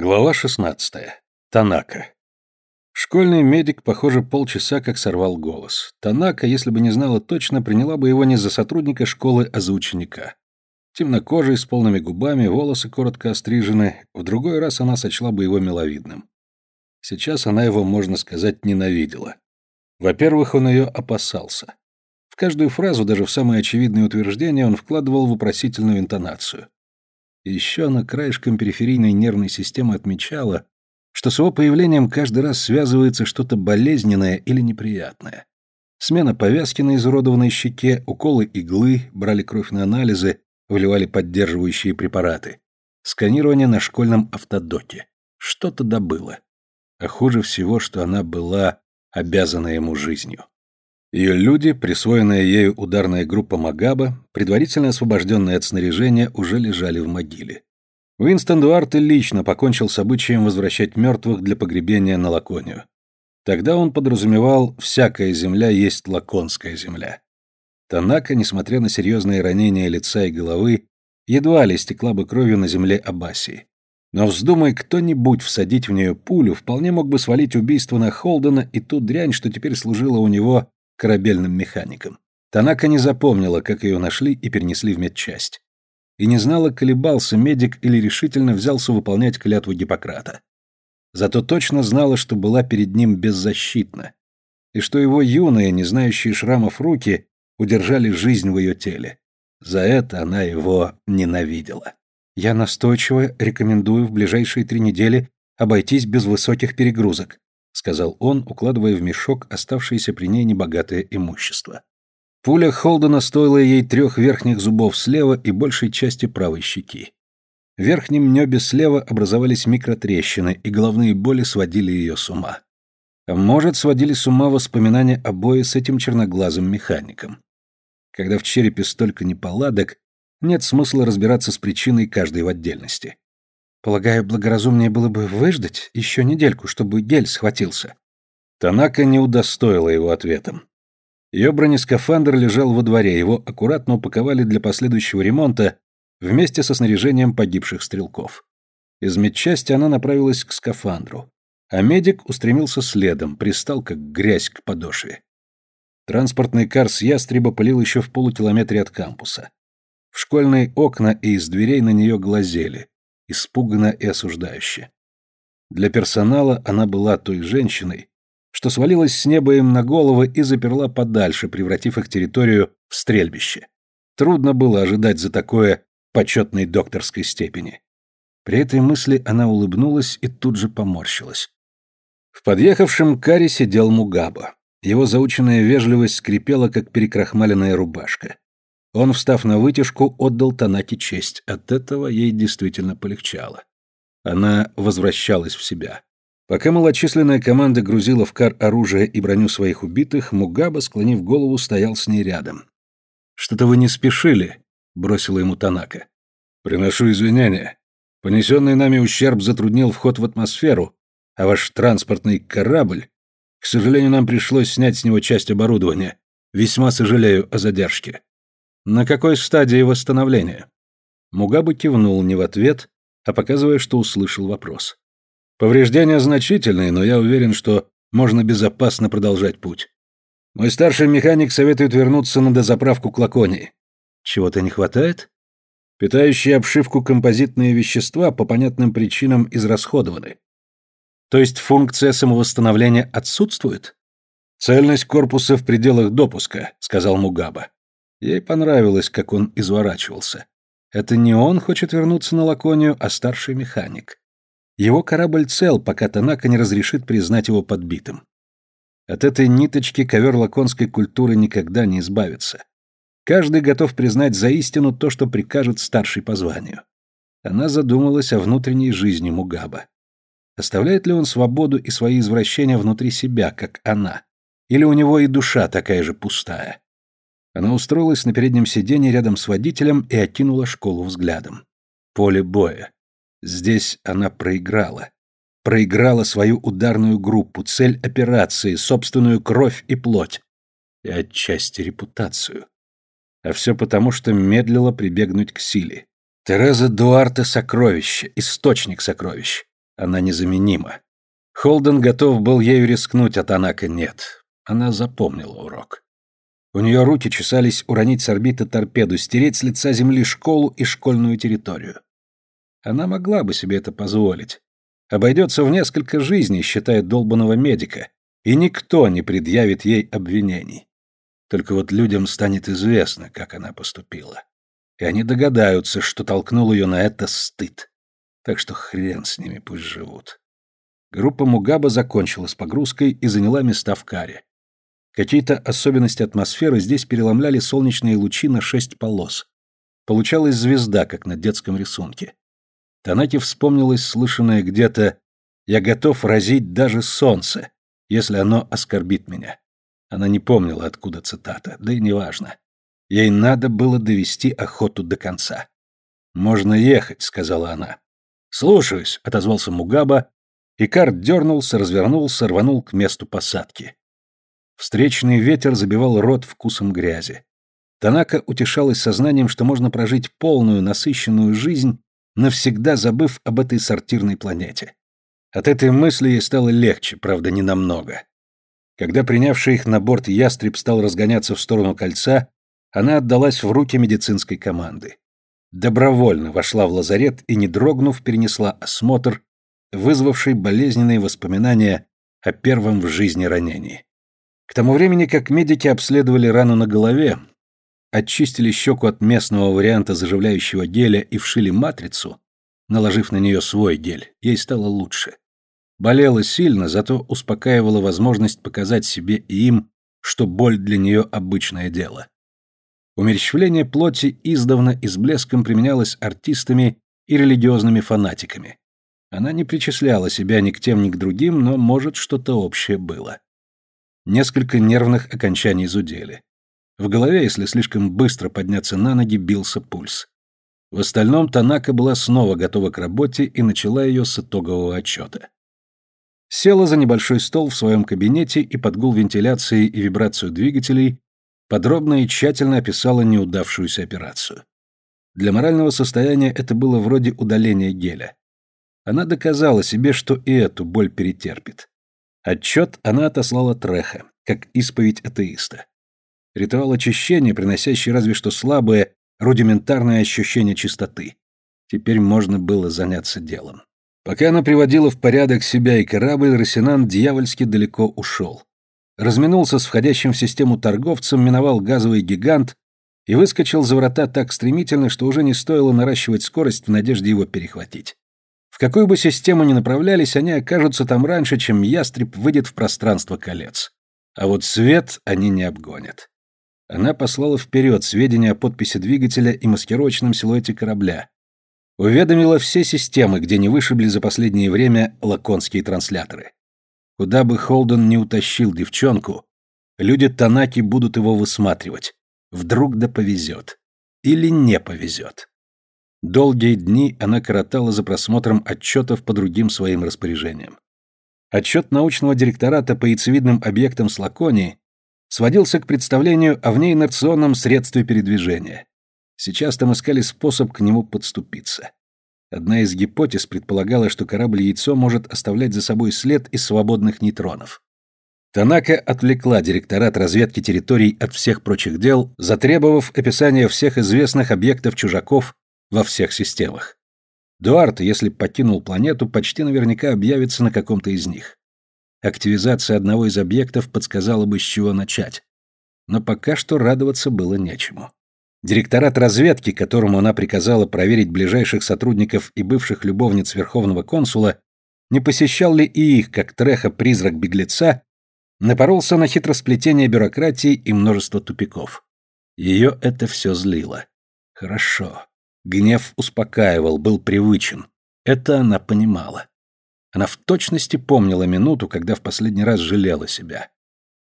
Глава 16. Танака. Школьный медик, похоже, полчаса как сорвал голос. Танака, если бы не знала точно, приняла бы его не за сотрудника школы, а за ученика. Темнокожий, с полными губами, волосы коротко острижены, в другой раз она сочла бы его миловидным. Сейчас она его, можно сказать, ненавидела. Во-первых, он ее опасался. В каждую фразу, даже в самые очевидные утверждения, он вкладывал вопросительную интонацию. Еще она краешком периферийной нервной системы отмечала, что с его появлением каждый раз связывается что-то болезненное или неприятное. Смена повязки на изуродованной щеке, уколы иглы, брали кровь на анализы, выливали поддерживающие препараты. Сканирование на школьном автодоке. Что-то добыло. А хуже всего, что она была обязана ему жизнью. Ее люди, присвоенная ею ударная группа Магаба, предварительно освобожденные от снаряжения, уже лежали в могиле. Уинстон Дуарте лично покончил с обычаем возвращать мертвых для погребения на Лаконию. Тогда он подразумевал, всякая земля есть лаконская земля. Танака, несмотря на серьезные ранения лица и головы, едва ли стекла бы кровью на земле Абасии. Но вздумай кто-нибудь всадить в нее пулю, вполне мог бы свалить убийство на Холдена и ту дрянь, что теперь служила у него корабельным механиком. Танака не запомнила, как ее нашли и перенесли в медчасть. И не знала, колебался медик или решительно взялся выполнять клятву Гиппократа. Зато точно знала, что была перед ним беззащитна, и что его юные, не знающие шрамов руки, удержали жизнь в ее теле. За это она его ненавидела. «Я настойчиво рекомендую в ближайшие три недели обойтись без высоких перегрузок», сказал он, укладывая в мешок оставшееся при ней небогатое имущество. Пуля Холдена стоила ей трех верхних зубов слева и большей части правой щеки. В верхнем небе слева образовались микротрещины, и головные боли сводили ее с ума. А может, сводили с ума воспоминания о бое с этим черноглазым механиком. Когда в черепе столько неполадок, нет смысла разбираться с причиной каждой в отдельности. Полагаю, благоразумнее было бы выждать еще недельку, чтобы гель схватился. Танака не удостоила его ответом. Ее бронескафандр лежал во дворе, его аккуратно упаковали для последующего ремонта вместе со снаряжением погибших стрелков. Из медчасти она направилась к скафандру, а медик устремился следом, пристал как грязь к подошве. Транспортный кар с ястреба пылил еще в полукилометре от кампуса. В школьные окна и из дверей на нее глазели испуганно и осуждающе. Для персонала она была той женщиной, что свалилась с неба им на головы и заперла подальше, превратив их территорию в стрельбище. Трудно было ожидать за такое почетной докторской степени. При этой мысли она улыбнулась и тут же поморщилась. В подъехавшем каре сидел Мугаба. Его заученная вежливость скрипела, как перекрахмаленная рубашка. Он, встав на вытяжку, отдал Танаке честь. От этого ей действительно полегчало. Она возвращалась в себя. Пока малочисленная команда грузила в кар оружие и броню своих убитых, Мугаба, склонив голову, стоял с ней рядом. «Что-то вы не спешили», — бросила ему Танака. «Приношу извинения. Понесенный нами ущерб затруднил вход в атмосферу, а ваш транспортный корабль... К сожалению, нам пришлось снять с него часть оборудования. Весьма сожалею о задержке». На какой стадии восстановления? Мугабы кивнул не в ответ, а показывая, что услышал вопрос. Повреждения значительные, но я уверен, что можно безопасно продолжать путь. Мой старший механик советует вернуться на дозаправку к Лаконии. Чего-то не хватает? Питающие обшивку композитные вещества по понятным причинам израсходованы. То есть функция самовосстановления отсутствует? Цельность корпуса в пределах допуска, сказал Мугаба. Ей понравилось, как он изворачивался. Это не он хочет вернуться на Лаконию, а старший механик. Его корабль цел, пока Танака не разрешит признать его подбитым. От этой ниточки ковер лаконской культуры никогда не избавится. Каждый готов признать за истину то, что прикажет старший по званию. Она задумалась о внутренней жизни Мугаба. Оставляет ли он свободу и свои извращения внутри себя, как она? Или у него и душа такая же пустая? Она устроилась на переднем сиденье рядом с водителем и окинула школу взглядом. Поле боя. Здесь она проиграла. Проиграла свою ударную группу, цель операции, собственную кровь и плоть. И отчасти репутацию. А все потому, что медлила прибегнуть к силе. Тереза Дуарте — сокровище, источник сокровищ. Она незаменима. Холден готов был ею рискнуть, а Танака нет. Она запомнила урок. У нее руки чесались уронить с орбиты торпеду, стереть с лица земли школу и школьную территорию. Она могла бы себе это позволить. Обойдется в несколько жизней, считает долбанного медика, и никто не предъявит ей обвинений. Только вот людям станет известно, как она поступила. И они догадаются, что толкнул ее на это стыд. Так что хрен с ними, пусть живут. Группа Мугаба закончила с погрузкой и заняла места в каре. Какие-то особенности атмосферы здесь переломляли солнечные лучи на шесть полос. Получалась звезда, как на детском рисунке. Танаки вспомнилось слышанное где-то «Я готов разить даже солнце, если оно оскорбит меня». Она не помнила, откуда цитата, да и неважно. Ей надо было довести охоту до конца. «Можно ехать», — сказала она. «Слушаюсь», — отозвался Мугаба и карт дернулся, развернулся, рванул к месту посадки. Встречный ветер забивал рот вкусом грязи. Танака утешалась сознанием, что можно прожить полную, насыщенную жизнь, навсегда забыв об этой сортирной планете. От этой мысли ей стало легче, правда, не намного. Когда принявший их на борт ястреб стал разгоняться в сторону кольца, она отдалась в руки медицинской команды. Добровольно вошла в лазарет и, не дрогнув, перенесла осмотр, вызвавший болезненные воспоминания о первом в жизни ранении. К тому времени, как медики обследовали рану на голове, очистили щеку от местного варианта заживляющего геля и вшили матрицу, наложив на нее свой гель, ей стало лучше. Болела сильно, зато успокаивала возможность показать себе и им, что боль для нее обычное дело. Умерщвление плоти издавна и с блеском применялось артистами и религиозными фанатиками. Она не причисляла себя ни к тем, ни к другим, но, может, что-то общее было. Несколько нервных окончаний зудели. В голове, если слишком быстро подняться на ноги, бился пульс. В остальном Танака была снова готова к работе и начала ее с итогового отчета. Села за небольшой стол в своем кабинете и под гул вентиляции и вибрацию двигателей подробно и тщательно описала неудавшуюся операцию. Для морального состояния это было вроде удаления геля. Она доказала себе, что и эту боль перетерпит. Отчет она отослала Треха, как исповедь атеиста. Ритуал очищения, приносящий разве что слабое, рудиментарное ощущение чистоты. Теперь можно было заняться делом. Пока она приводила в порядок себя и корабль, Росинан дьявольски далеко ушел. Разминулся с входящим в систему торговцем, миновал газовый гигант и выскочил за врата так стремительно, что уже не стоило наращивать скорость в надежде его перехватить. В какую бы систему ни направлялись, они окажутся там раньше, чем ястреб выйдет в пространство колец. А вот свет они не обгонят. Она послала вперед сведения о подписи двигателя и маскировочном силуэте корабля. Уведомила все системы, где не вышибли за последнее время лаконские трансляторы. Куда бы Холден не утащил девчонку, люди Танаки будут его высматривать. Вдруг да повезет. Или не повезет. Долгие дни она коротала за просмотром отчетов по другим своим распоряжениям. Отчет научного директората по яйцевидным объектам с Лаконии сводился к представлению о внеинерционном средстве передвижения. Сейчас там искали способ к нему подступиться. Одна из гипотез предполагала, что корабль-яйцо может оставлять за собой след из свободных нейтронов. Танака отвлекла директорат разведки территорий от всех прочих дел, затребовав описание всех известных объектов чужаков во всех системах. Дуарт, если покинул планету, почти наверняка объявится на каком-то из них. Активизация одного из объектов подсказала бы, с чего начать. Но пока что радоваться было нечему. Директорат разведки, которому она приказала проверить ближайших сотрудников и бывших любовниц верховного консула, не посещал ли и их, как треха призрак беглеца, напоролся на хитросплетение бюрократии и множество тупиков. Ее это все злило. Хорошо. Гнев успокаивал, был привычен. Это она понимала. Она в точности помнила минуту, когда в последний раз жалела себя.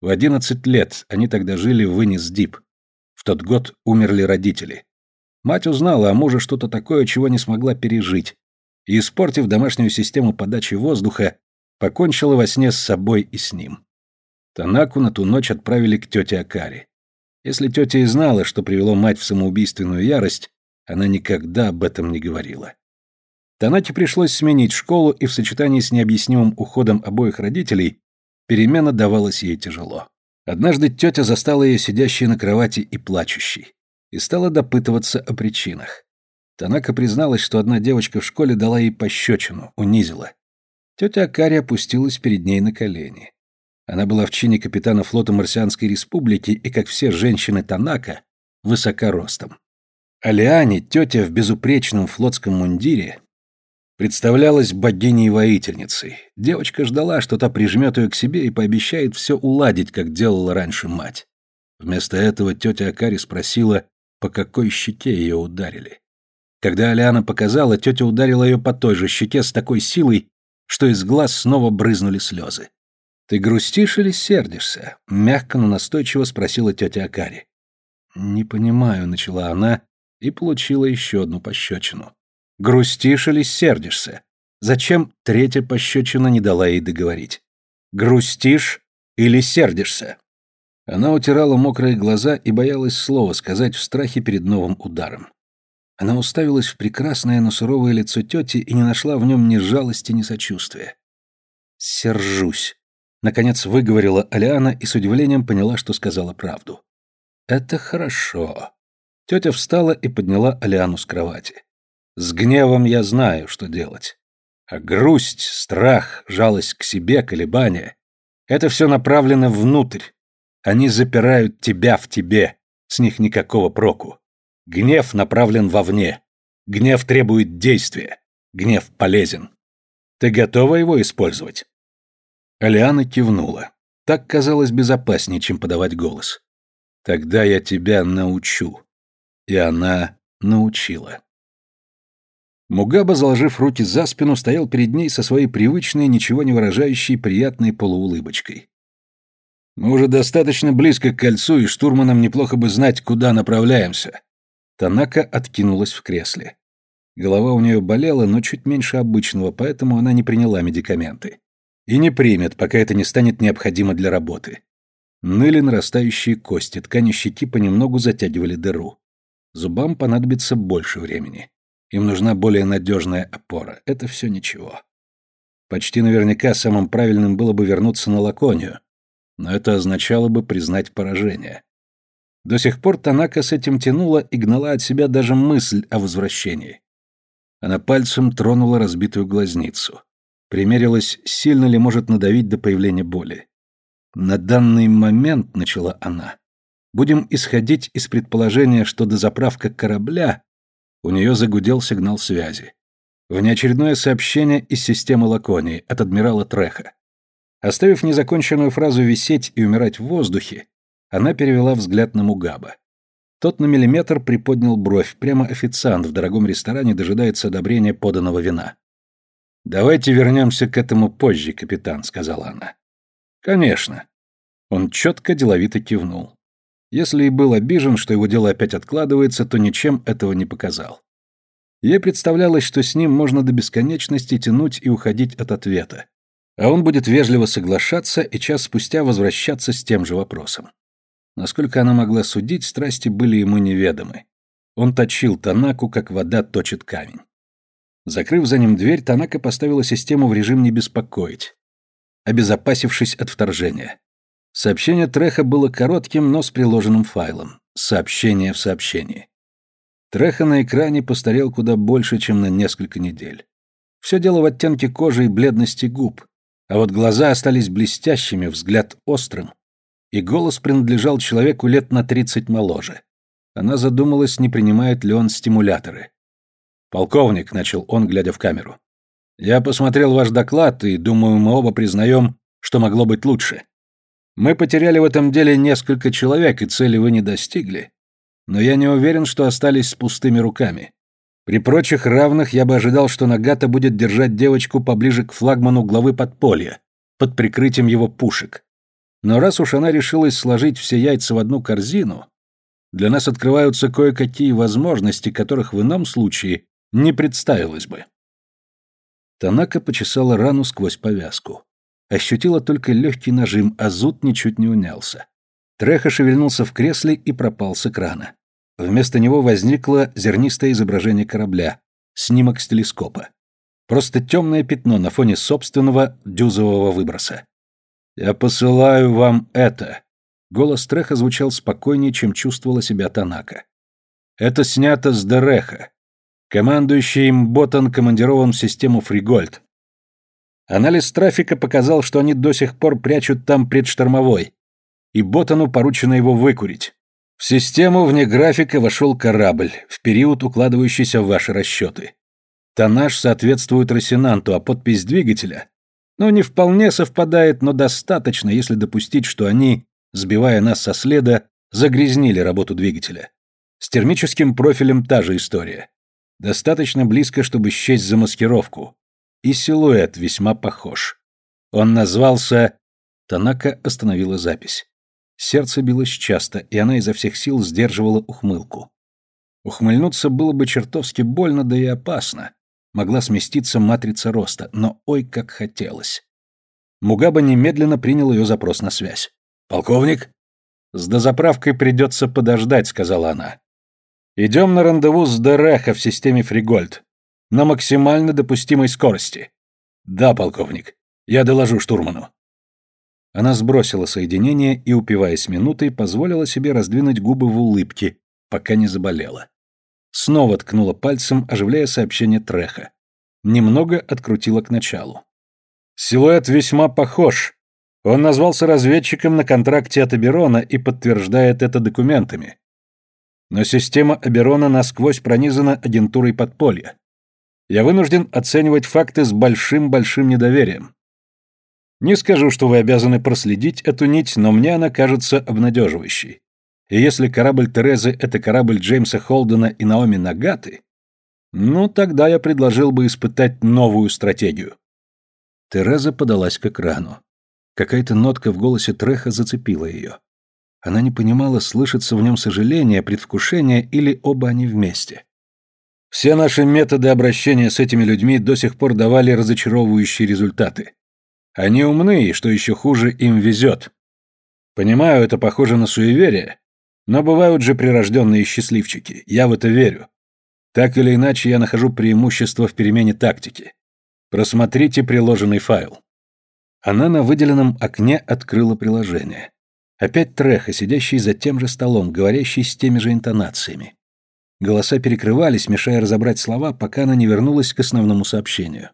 В одиннадцать лет они тогда жили в Инис-Дип. В тот год умерли родители. Мать узнала о муже что-то такое, чего не смогла пережить, и, испортив домашнюю систему подачи воздуха, покончила во сне с собой и с ним. Танаку на ту ночь отправили к тете Акари. Если тетя и знала, что привело мать в самоубийственную ярость, она никогда об этом не говорила. Танаке пришлось сменить школу, и в сочетании с необъяснимым уходом обоих родителей перемена давалась ей тяжело. Однажды тетя застала ее сидящей на кровати и плачущей, и стала допытываться о причинах. Танака призналась, что одна девочка в школе дала ей пощечину, унизила. Тетя Акари опустилась перед ней на колени. Она была в чине капитана флота Марсианской республики и, как все женщины Танака, высока ростом. Алиане, тетя в безупречном флотском мундире, представлялась богиней-воительницей. Девочка ждала, что та прижмет ее к себе и пообещает все уладить, как делала раньше мать. Вместо этого тетя Акари спросила, по какой щеке ее ударили. Когда Алиана показала, тетя ударила ее по той же щеке с такой силой, что из глаз снова брызнули слезы. «Ты грустишь или сердишься?» — мягко, но настойчиво спросила тетя Акари. «Не понимаю», — начала она и получила еще одну пощечину. «Грустишь или сердишься?» Зачем третья пощечина не дала ей договорить? «Грустишь или сердишься?» Она утирала мокрые глаза и боялась слова сказать в страхе перед новым ударом. Она уставилась в прекрасное, но суровое лицо тети и не нашла в нем ни жалости, ни сочувствия. «Сержусь», Наконец выговорила Алиана и с удивлением поняла, что сказала правду. «Это хорошо». Тетя встала и подняла Алиану с кровати. «С гневом я знаю, что делать. А грусть, страх, жалость к себе, колебания — это все направлено внутрь. Они запирают тебя в тебе, с них никакого проку. Гнев направлен вовне. Гнев требует действия. Гнев полезен. Ты готова его использовать?» Алиана кивнула. Так казалось безопаснее, чем подавать голос. «Тогда я тебя научу». И она научила. Мугаба, заложив руки за спину, стоял перед ней со своей привычной, ничего не выражающей, приятной полуулыбочкой. «Мы уже достаточно близко к кольцу, и штурманам неплохо бы знать, куда направляемся». Танака откинулась в кресле. Голова у нее болела, но чуть меньше обычного, поэтому она не приняла медикаменты. И не примет, пока это не станет необходимо для работы. Ныли нарастающие кости, ткани щеки понемногу затягивали дыру. Зубам понадобится больше времени. Им нужна более надежная опора. Это все ничего. Почти наверняка самым правильным было бы вернуться на Лаконию, но это означало бы признать поражение. До сих пор Танака с этим тянула и гнала от себя даже мысль о возвращении. Она пальцем тронула разбитую глазницу. Примерилась, сильно ли может надавить до появления боли. «На данный момент», — начала она, — «будем исходить из предположения, что до заправка корабля...» У нее загудел сигнал связи. Внеочередное сообщение из системы Лаконии от адмирала Треха. Оставив незаконченную фразу висеть и умирать в воздухе, она перевела взгляд на Мугаба. Тот на миллиметр приподнял бровь, прямо официант в дорогом ресторане дожидается одобрения поданного вина. «Давайте вернемся к этому позже, капитан», — сказала она. «Конечно». Он четко, деловито кивнул. Если и был обижен, что его дело опять откладывается, то ничем этого не показал. Ей представлялось, что с ним можно до бесконечности тянуть и уходить от ответа. А он будет вежливо соглашаться и час спустя возвращаться с тем же вопросом. Насколько она могла судить, страсти были ему неведомы. Он точил Танаку, как вода точит камень. Закрыв за ним дверь, Танака поставила систему в режим «не беспокоить», обезопасившись от вторжения. Сообщение Треха было коротким, но с приложенным файлом. Сообщение в сообщении. Треха на экране постарел куда больше, чем на несколько недель. Все дело в оттенке кожи и бледности губ, а вот глаза остались блестящими, взгляд острым, и голос принадлежал человеку лет на тридцать моложе. Она задумалась, не принимает ли он стимуляторы. «Полковник», — начал он, глядя в камеру. «Я посмотрел ваш доклад, и, думаю, мы оба признаем, что могло быть лучше. Мы потеряли в этом деле несколько человек, и цели вы не достигли. Но я не уверен, что остались с пустыми руками. При прочих равных я бы ожидал, что Нагата будет держать девочку поближе к флагману главы подполья, под прикрытием его пушек. Но раз уж она решилась сложить все яйца в одну корзину, для нас открываются кое-какие возможности, которых в ином случае не представилось бы. Танака почесала рану сквозь повязку. Ощутила только легкий нажим, а зуд ничуть не унялся. Треха шевельнулся в кресле и пропал с экрана. Вместо него возникло зернистое изображение корабля, снимок с телескопа. Просто темное пятно на фоне собственного дюзового выброса. «Я посылаю вам это». Голос Треха звучал спокойнее, чем чувствовала себя Танака. «Это снято с Дереха. Командующий им Ботан командирован в систему Фригольд. Анализ трафика показал, что они до сих пор прячут там предштормовой, и Ботану поручено его выкурить. В систему вне графика вошел корабль, в период, укладывающийся в ваши расчеты. Тоннаж соответствует Росинанту, а подпись двигателя, ну, не вполне совпадает, но достаточно, если допустить, что они, сбивая нас со следа, загрязнили работу двигателя. С термическим профилем та же история. Достаточно близко, чтобы счесть замаскировку. И силуэт весьма похож. Он назвался... Танака остановила запись. Сердце билось часто, и она изо всех сил сдерживала ухмылку. Ухмыльнуться было бы чертовски больно, да и опасно. Могла сместиться матрица роста, но ой, как хотелось. Мугаба немедленно принял ее запрос на связь. «Полковник?» «С дозаправкой придется подождать», — сказала она. «Идем на рандеву с Дереха в системе Фригольд. На максимально допустимой скорости». «Да, полковник. Я доложу штурману». Она сбросила соединение и, упиваясь минутой, позволила себе раздвинуть губы в улыбке, пока не заболела. Снова ткнула пальцем, оживляя сообщение Треха. Немного открутила к началу. Силуэт весьма похож. Он назвался разведчиком на контракте от Аберона и подтверждает это документами. Но система Аберона насквозь пронизана агентурой подполья. Я вынужден оценивать факты с большим-большим недоверием. Не скажу, что вы обязаны проследить эту нить, но мне она кажется обнадеживающей. И если корабль Терезы — это корабль Джеймса Холдена и Наоми Нагаты, ну, тогда я предложил бы испытать новую стратегию. Тереза подалась к экрану. Какая-то нотка в голосе Треха зацепила ее. Она не понимала, слышится в нем сожаление, предвкушение или оба они вместе. Все наши методы обращения с этими людьми до сих пор давали разочаровывающие результаты. Они умны, и, что еще хуже, им везет. Понимаю, это похоже на суеверие, но бывают же прирожденные счастливчики, я в это верю. Так или иначе, я нахожу преимущество в перемене тактики. Просмотрите приложенный файл. Она на выделенном окне открыла приложение. Опять Треха, сидящий за тем же столом, говорящий с теми же интонациями. Голоса перекрывались, мешая разобрать слова, пока она не вернулась к основному сообщению.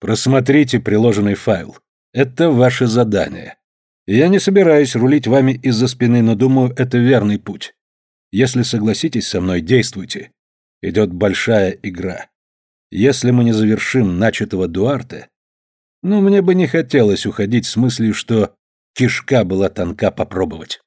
Просмотрите приложенный файл. Это ваше задание. Я не собираюсь рулить вами из-за спины, но думаю, это верный путь. Если согласитесь со мной, действуйте. Идет большая игра. Если мы не завершим начатого Дуарте, ну, мне бы не хотелось уходить с мыслью, что кишка была тонка попробовать.